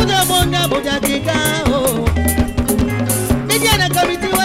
abuja bonga abuja diga o. Media na committee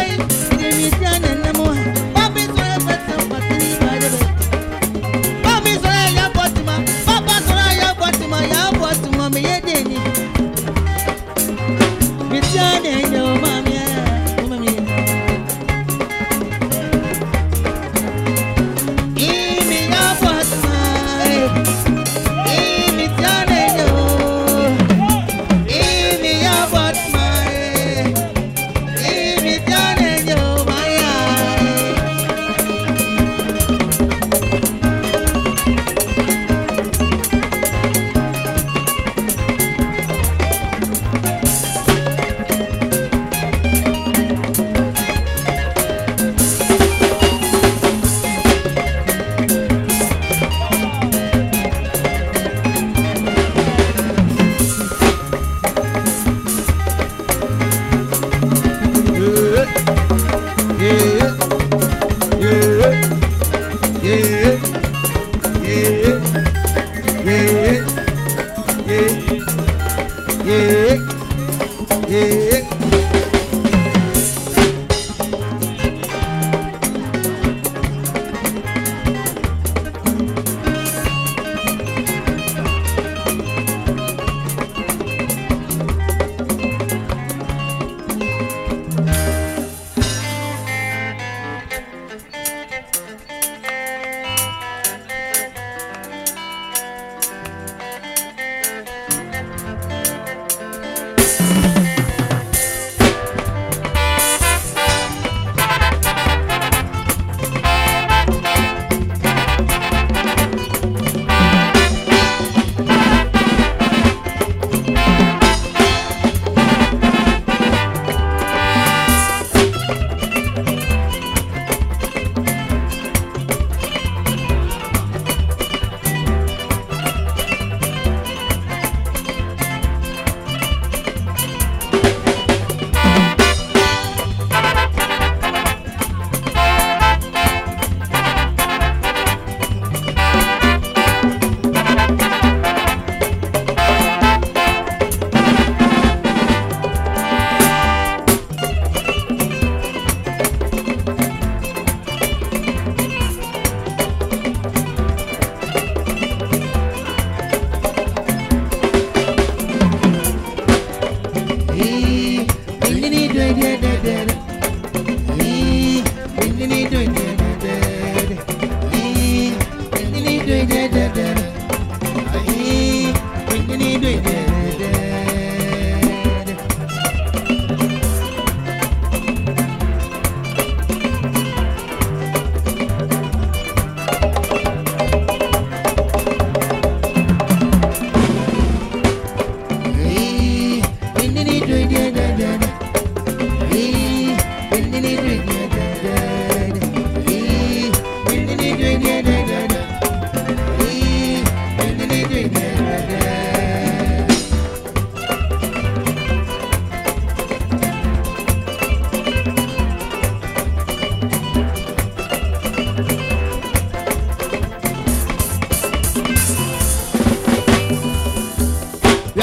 yeah, yeah, yeah.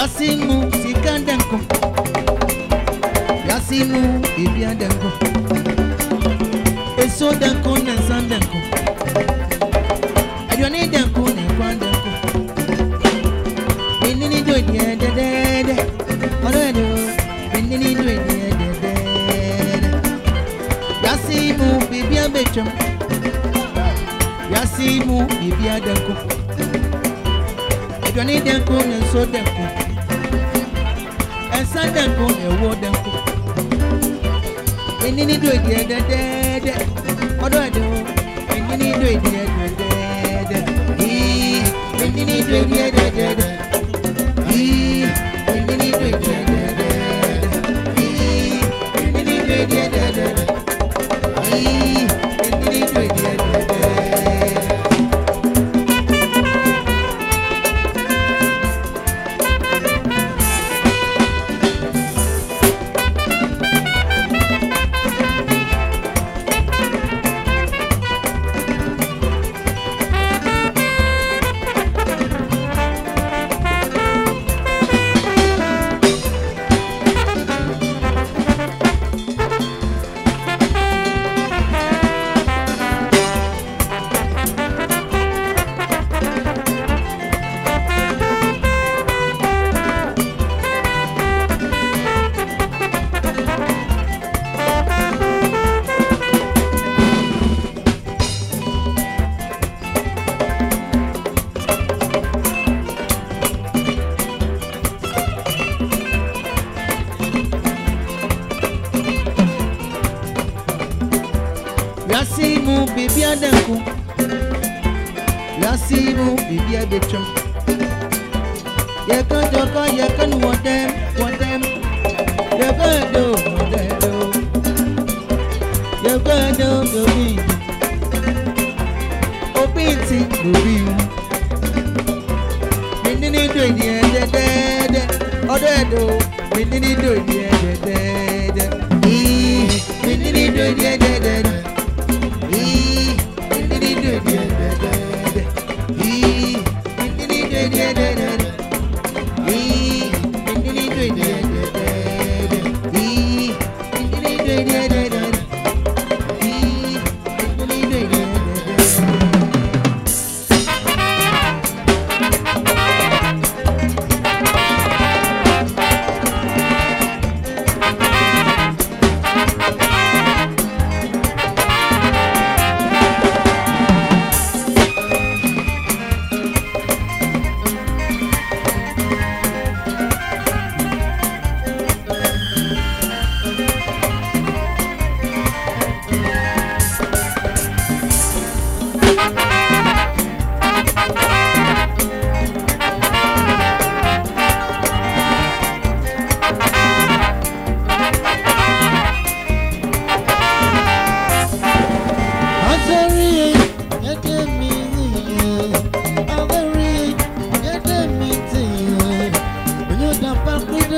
yasimu sikandenko yasimu ibiadenko esodenko nensandenko aduanidenko nekwandenko eninijo ediededede ọlọ́yẹ̀dẹ̀ o eninijo ediededede yasimu bibiabetwam yasimu ibiadenko aduanidenko nensodenko ɛnsa dɛ nko na ɛwɔ dɛ nko ɛnini do ediɛ dɛdɛɛdɛ ɔdɔ ɛdi wo ɛnini do ediɛ dɛdɛɛdɛ ii ɛnini do ediɛ dɛdɛɛdɛ.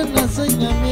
Sere na se nyame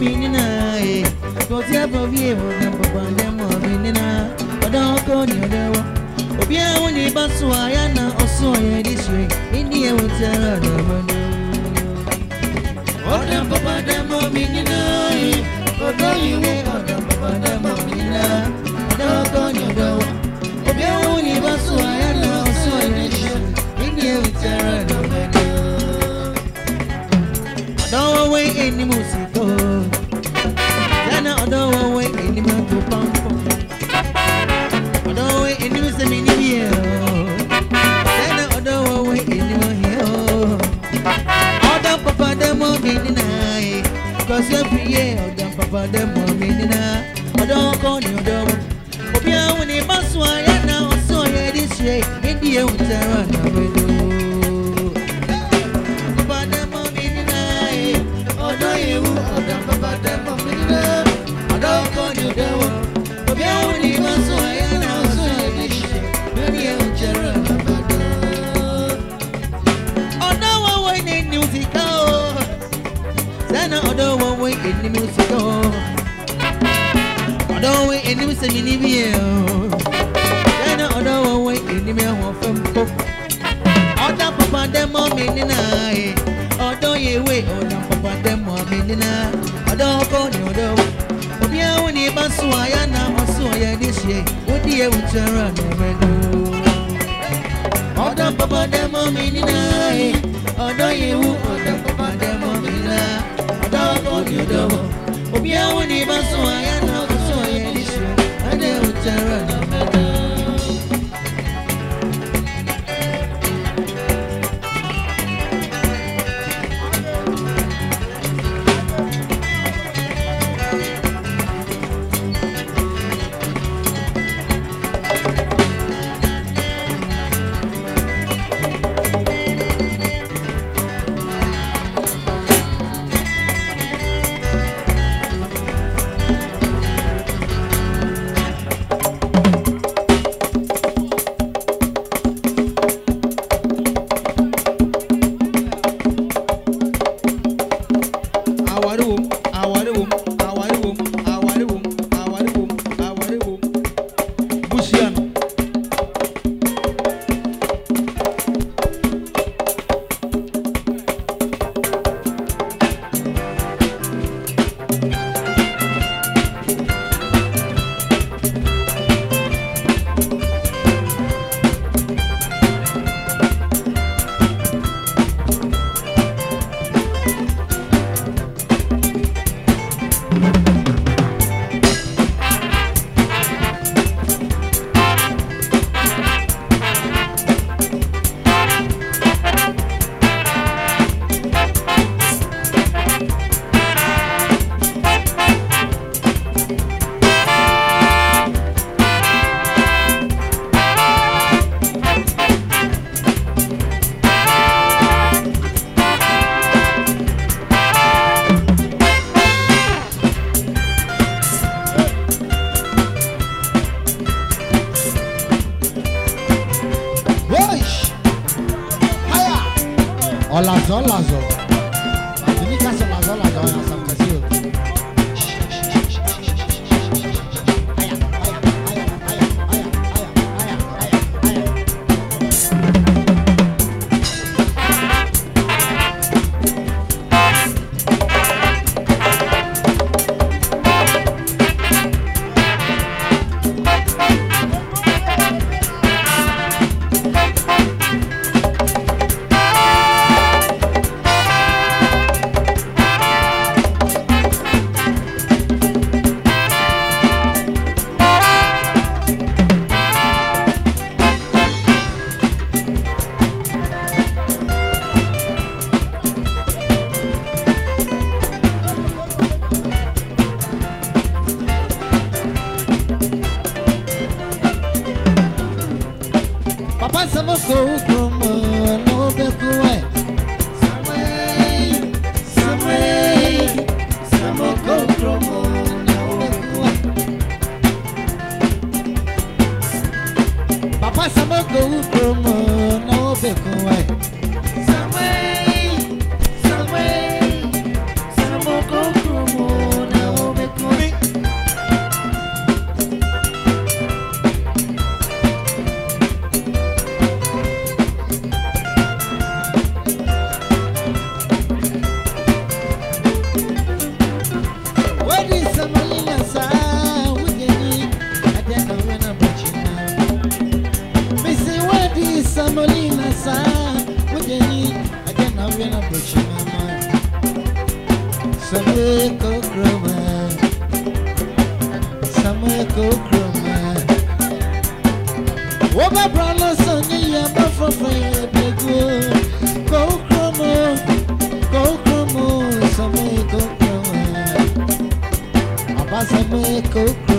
mi nínà ẹ̀ àpò tí a bọ̀ bí èèwọ̀ náà bọ̀bọ̀ àlẹ́ mọ̀ mi nínà ọ̀dọ́ ọkọ ni ọ̀dọ́ wọ. òbí àwọn ní bá sùn àyà náà ọ̀sùn ọ̀yẹ́ ní ṣe ìní ẹ̀wọ̀n tí ara rẹ̀ wọ̀ ni. ọ̀dọ́ bọ̀bọ̀ àlẹ́ mọ̀ mi nínà ẹ̀ eh. ọ̀dọ́ yìí wọ ọ̀dọ́ bọ̀bọ̀ àlẹ́ mọ̀ mi nínà ọ̀dọ́ ọkọ ni ọ̀dọ́ wọ. òbí àwọn ní bá sùn àyà náà ọ̀sùn ọ̀yẹ́ ní ṣe ìní ẹ̀wọ̀n tí ara rẹ̀ wọ̀ ni. ọ̀dọ́ wọ́wọ́ ẹni mọ̀ sí fadɛ mɔ mi nina ɔdɔ kɔ ni ɔdɔ mu obi ahu ni ba so ayɛ na ɔsɔ yɛ di hyɛ edi na mi do. fadɛ mɔ nina ye ɔdɔ yewu ɔdɔ fadɛ mɔ mi nina ɔdɔ kɔ ni ɔdɔ mu obi ahu ni ba so ayɛ na ɔsɔ yɛ di hyɛ edi ewu tɛ wa na mi do. ɔdɔ wɔwɔ ne ni o ti ka o sɛ ni o ọdọ we enim sẹ ni bi yẹ o ṣẹna ọdọ wọ we enim ẹwọn fẹ mpo ọdọ papa dẹ mọ mi nina ye ọdọ yẹ we ọdọ papa dẹ mọ mi nina ọdọ ọkọ ni ọdọ we obi ahun ni ba sun aya na mo sun ọyẹ ni ṣe o di ewu tí ara mi rẹ do ọdọ papa dẹ mọ mi nina ye ọdọ yẹ wu ọdọ papa dẹ mi nina ọdọ ọkọ ni ọdọ wọ obi ahun ni ba sun aya na. go miracle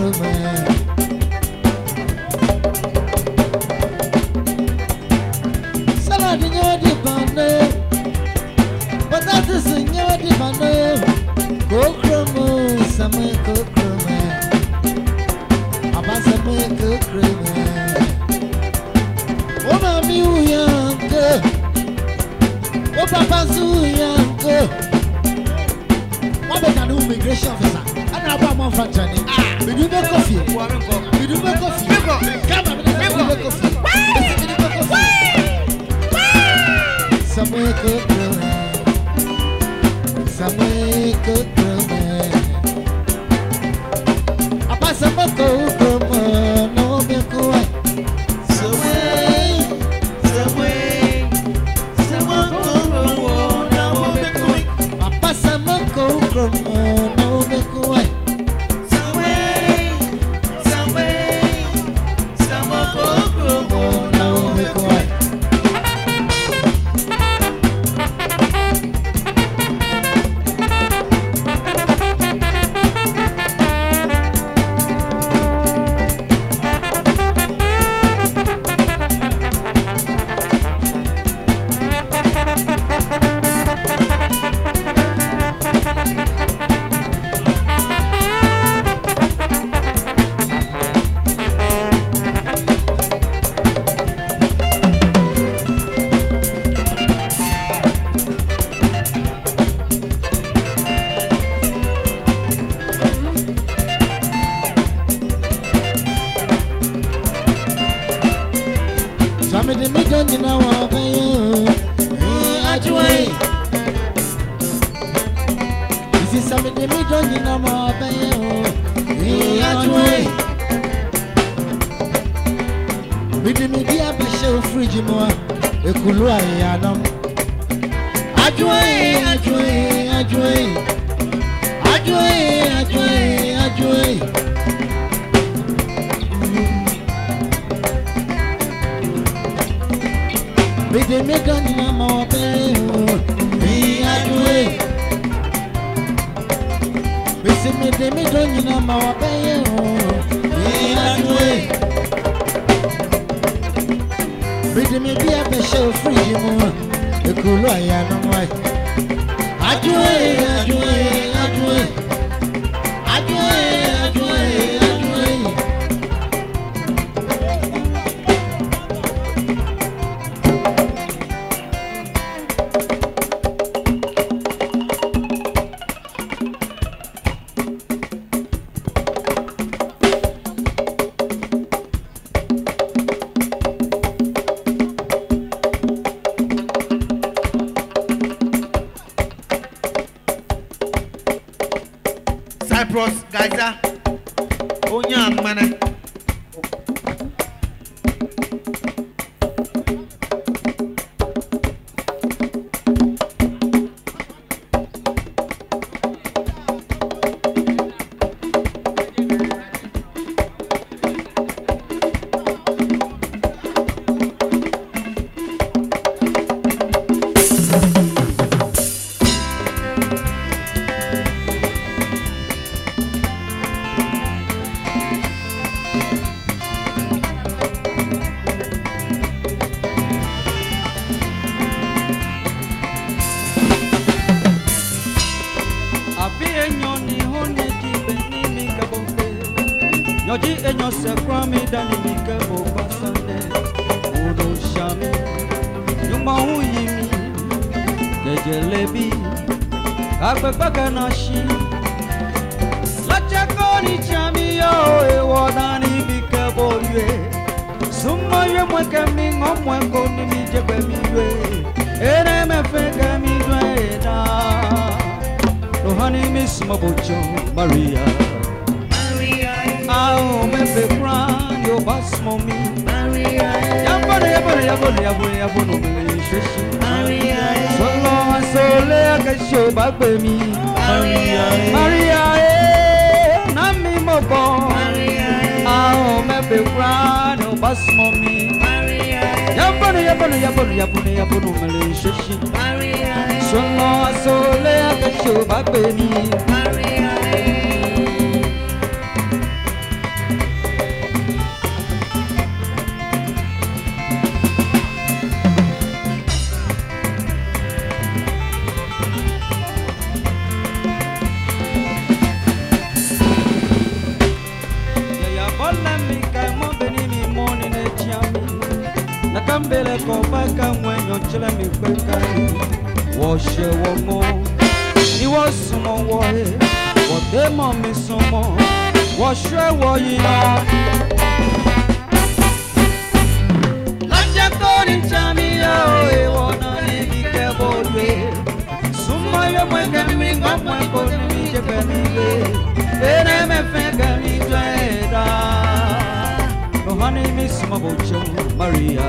Bede mega ni na ma wa pe o mi adue Bese mede medo ni na ma wa pe o mi adue Bede me bi abe se o friji ekulu aya no mo adue adue adue Maria, asmomi. Eh. Yabonu yabonu yabonu yabonu yabonu mele isheshi. Sọlọ asole akasho babeni. Maria. Eh. ṣẹlẹ̀ mi pé káyé wọ́n ṣe wọ́n mọ́ ìwọ súnmọ́ wọ́ ẹ bọ̀dé mọ̀ mi súnmọ́ wọ́n ṣe wọ́ yíyá. lọ́jọ́ tó ní tàmí yá o ìwọ náà ní kíkẹ́ bó lé súnmọ́ yóò mọ ẹgbẹ́ mi gbọ́ngbọ́n kò ní mi ṣe fẹ́ mi lé fẹ́rẹ́ mẹ́fẹ́ gẹ̀mí jọ ẹ̀dá. Honey, Miss Mabel Maria.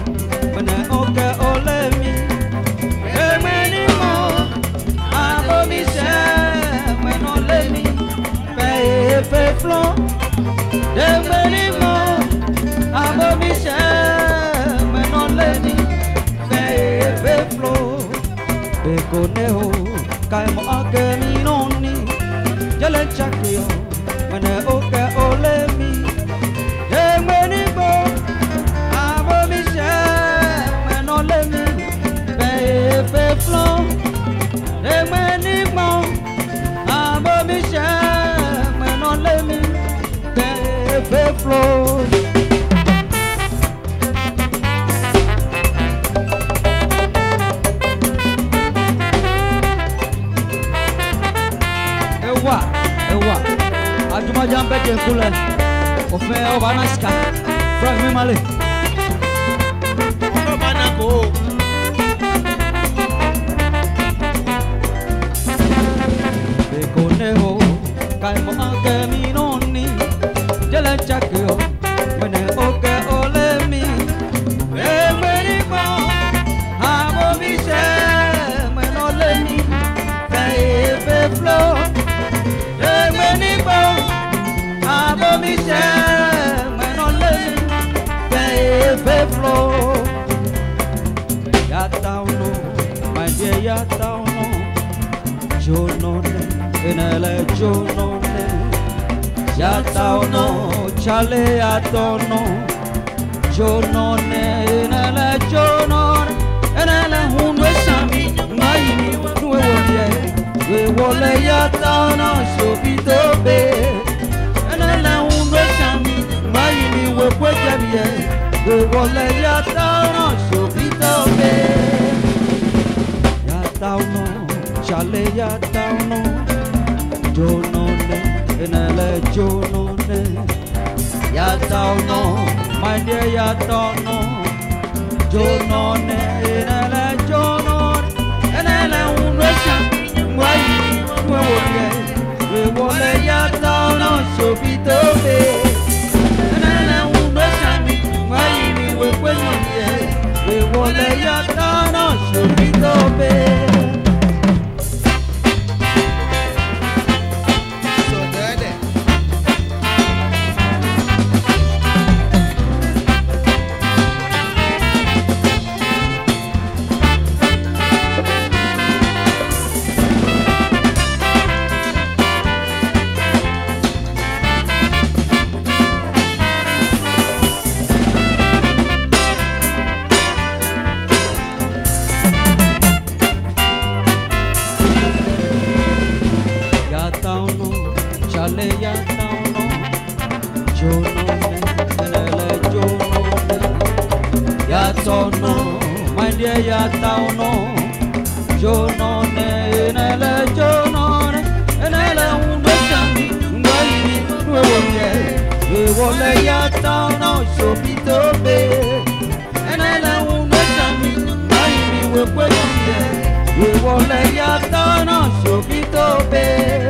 cô nêu cái mõ beetje voelen of me Obanaska. Vraag me maar lief. Obanako. De conejo, caemos a caminoni, de la chacreo. giornone ያጣውነው ቻለ ያጣውነው ጆኖነ እነለ ጆኖነ እነለ ሁኑ ሳሚ ማይኒ ወወየ ወወለ ያጣውነው ሶቢቶቤ እነለ ሁኑ ሳሚ ማይኒ ወቆጀብየ ወወለ ያጣውነው ሶቢቶቤ ያጣውነው ቻለ ያጣውነው Junone, inele Junone, Yatauno, my dear Yatauno, Junone, inele Junone, inele Unesha, Mwai, Mwewoye, Mwole Yatauno, Shobito Be, inele Unesha, Mwai, Mwewoye, Mwole Yatauno, Shobito Be. yatɔnɔ mɛdiɛ yatɔnɔ dzonɔ nɛ enɛ lɛ dzonɔ nɛ enɛ lɛ ŋudɔ sami ŋudɔ yi nuwo yɛ ewo lɛ yatɔnɔ sobi tobe enɛ lɛ ŋudɔ sami ŋudɔ yi nuwo yɛ ewo lɛ yatɔnɔ sobi tobe.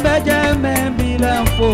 mbɛjɛ mɛ mi lɛ nfo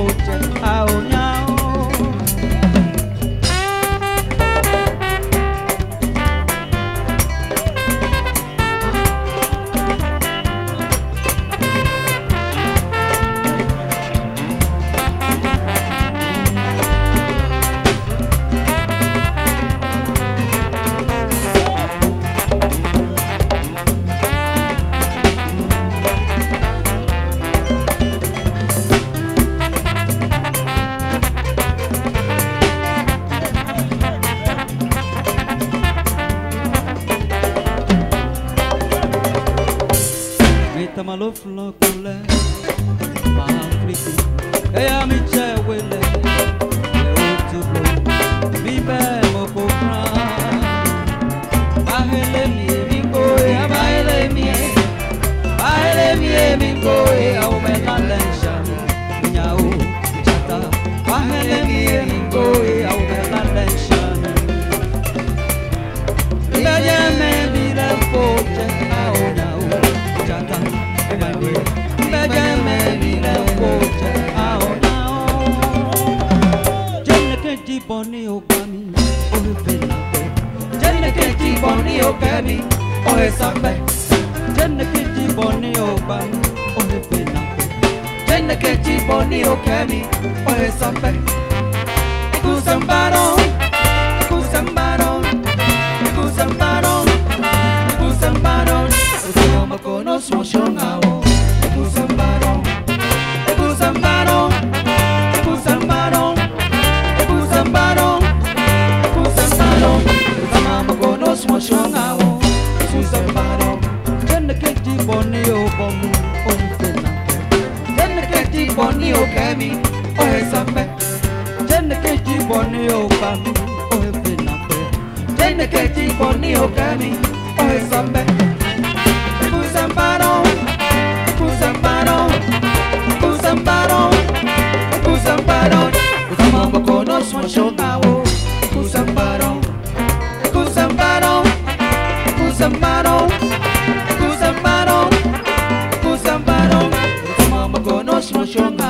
é a minha kẹ́mi ohe sọpẹ́ jẹ́nìkejì bọ̀ ní ọba ohe fìnàpẹ́ jẹ́nìkejì bọ̀ ní ọkẹ́mi ohe sọpẹ́. Kusamparo, kusamparo, kusamparo, kusamparo, kama mkonoswa shokawo, kusamparo, kusamparo, kusamparo, kusamparo, kusamparo, kama mkonoswa shokawo.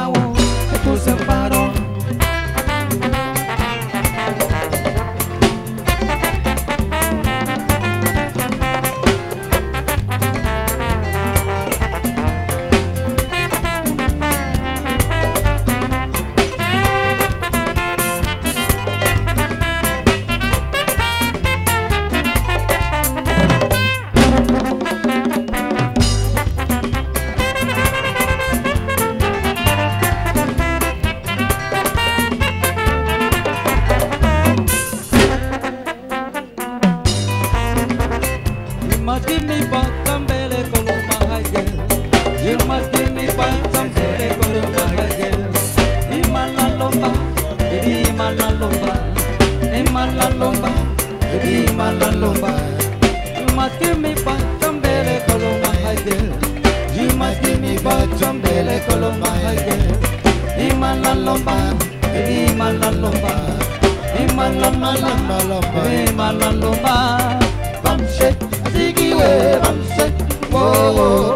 must give me back some belly my girl. You must give me back lomba y my lomba, baby, imala lomba. lomba, baby, que You must give me back some belly my girl. You must give me lomba some belly my girl. Imala lomba, baby, imala lomba. we bamse. Oh, oh.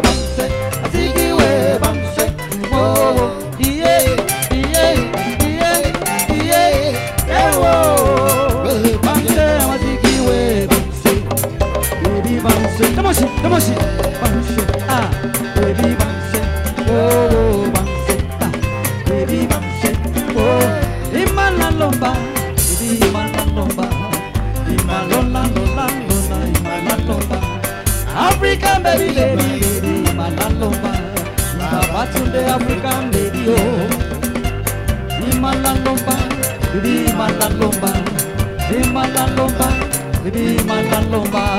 baby, my man, lomba.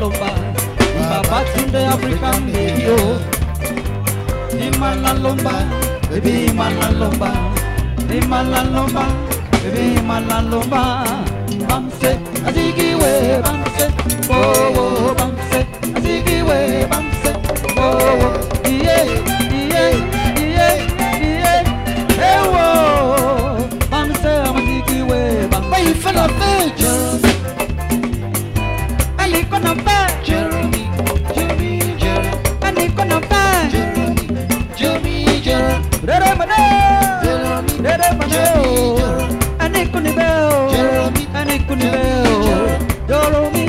lọ́ba bàbá túndé african lèyí o lomba, lọ́ba bèbí ìmàlà lọ́ba lomba. lọ́ba bèbí ìmàlà bamse, bàmsẹ̀ àtìkíwé bàmsẹ̀ owó bàmsẹ̀ àtìkíwé bàmsẹ̀ owó iye iye iye iye ewo bàmsẹ̀ àtìkíwé bàmsẹ̀ ìfẹ́ la fẹ́ jẹun. Dere maneo, dere maneo, anikuni beo, dolomi.